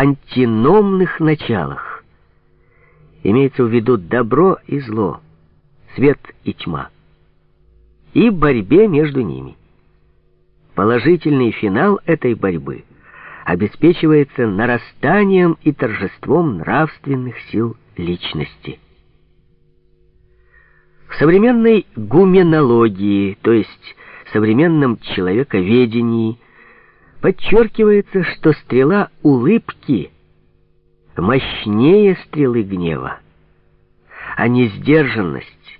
антиномных началах. Имеется в виду добро и зло, свет и тьма, и борьбе между ними. Положительный финал этой борьбы обеспечивается нарастанием и торжеством нравственных сил личности. В современной гуменологии, то есть современном человековедении, подчеркивается, что стрела улыбки мощнее стрелы гнева, а несдержанность,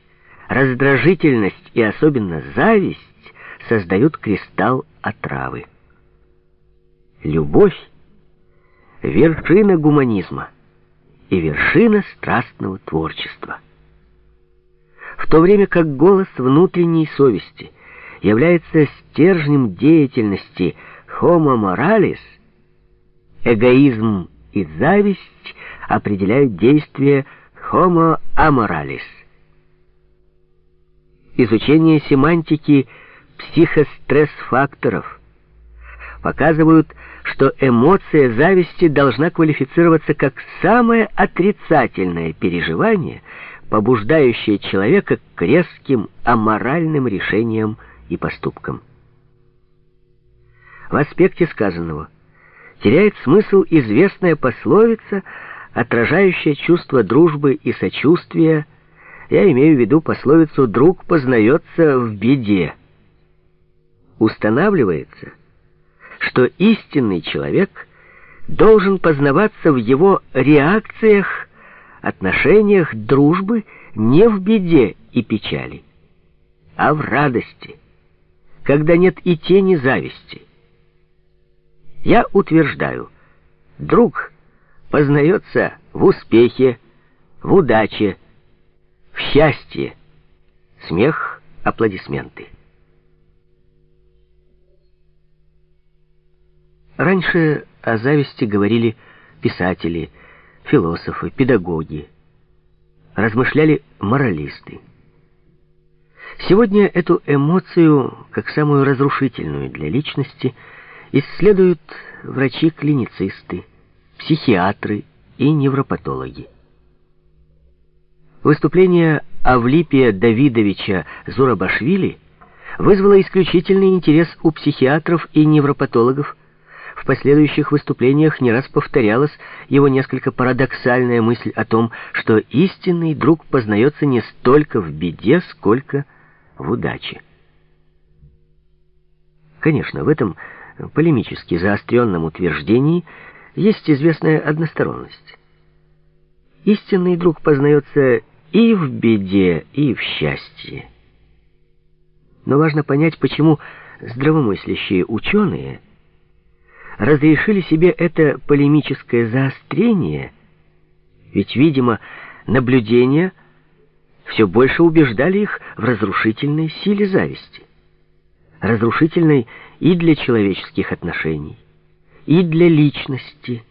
раздражительность и особенно зависть создают кристалл отравы. Любовь — вершина гуманизма и вершина страстного творчества. В то время как голос внутренней совести является стержнем деятельности Homo moralis, эгоизм и зависть определяют действия Homo amoralis. Изучение семантики психостресс-факторов показывают, что эмоция зависти должна квалифицироваться как самое отрицательное переживание, побуждающее человека к резким аморальным решениям и поступкам. В аспекте сказанного теряет смысл известная пословица, отражающая чувство дружбы и сочувствия. Я имею в виду пословицу «друг познается в беде». Устанавливается, что истинный человек должен познаваться в его реакциях, отношениях дружбы не в беде и печали, а в радости, когда нет и тени зависти. Я утверждаю, друг познается в успехе, в удаче, в счастье. Смех, аплодисменты. Раньше о зависти говорили писатели, философы, педагоги. Размышляли моралисты. Сегодня эту эмоцию, как самую разрушительную для личности, исследуют врачи-клиницисты, психиатры и невропатологи. Выступление Авлипия Давидовича Зурабашвили вызвало исключительный интерес у психиатров и невропатологов. В последующих выступлениях не раз повторялась его несколько парадоксальная мысль о том, что истинный друг познается не столько в беде, сколько в удаче. Конечно, в этом полемически заостренном утверждении есть известная односторонность. Истинный друг познается и в беде, и в счастье. Но важно понять, почему здравомыслящие ученые разрешили себе это полемическое заострение, ведь, видимо, наблюдения все больше убеждали их в разрушительной силе зависти разрушительной и для человеческих отношений, и для личности,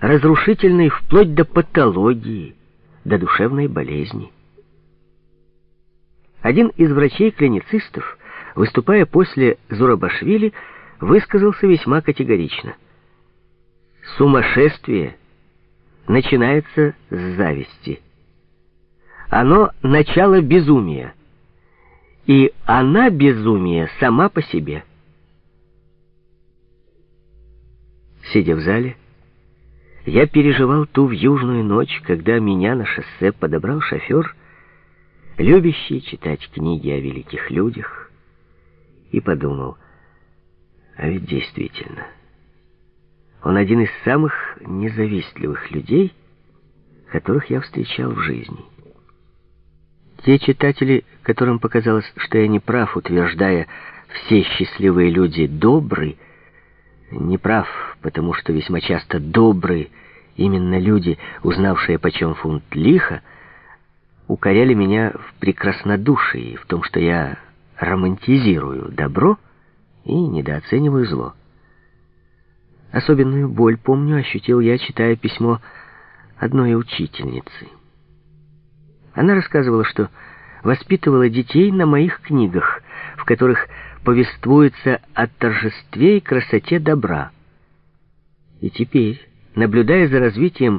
разрушительной вплоть до патологии, до душевной болезни. Один из врачей-клиницистов, выступая после Зурабашвили, высказался весьма категорично. Сумасшествие начинается с зависти. Оно — начало безумия и она безумие сама по себе. Сидя в зале, я переживал ту вьюжную ночь, когда меня на шоссе подобрал шофер, любящий читать книги о великих людях, и подумал, а ведь действительно, он один из самых независтливых людей, которых я встречал в жизни. Те читатели, которым показалось, что я не прав, утверждая «все счастливые люди добры», не прав, потому что весьма часто добры именно люди, узнавшие почем фунт лиха, укоряли меня в прекраснодушии, в том, что я романтизирую добро и недооцениваю зло. Особенную боль, помню, ощутил я, читая письмо одной учительницы. Она рассказывала, что воспитывала детей на моих книгах, в которых повествуется о торжестве и красоте добра. И теперь, наблюдая за развитием